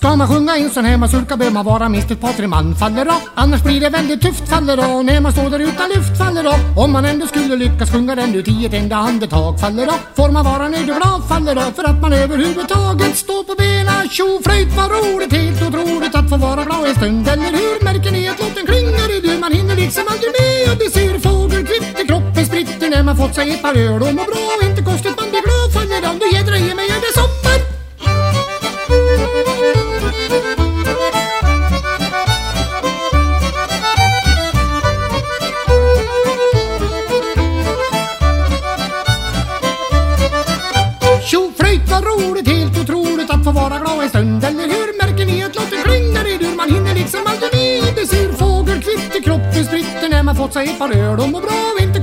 Ska man sjunga en sån här mazurka behöver man vara minst ett par tre man faller då Annars blir det väldigt tufft faller då När man står där utan luft faller då Om man ändå skulle lyckas sjunga den ut i ett enda andetag faller då Får man vara nöjd och glad faller då För att man överhuvudtaget står på benen Tjo flöjt vad roligt, helt otroligt att få vara glad en stund. Eller hur? Märker ni att låten klingar i dur? Man hinner liksom aldrig med. Och det ser fågelkvitter Kroppen spritter när man fått sig ett par öl. Och mår bra Inte kostar. Vad roligt, helt otroligt att få vara glad en stund Eller hur? Märker ni att låten klingar i dur? Man hinner liksom aldrig med Det ser fågelkvitter, kroppen spritter när man fått sig ett par öl och mår bra Inte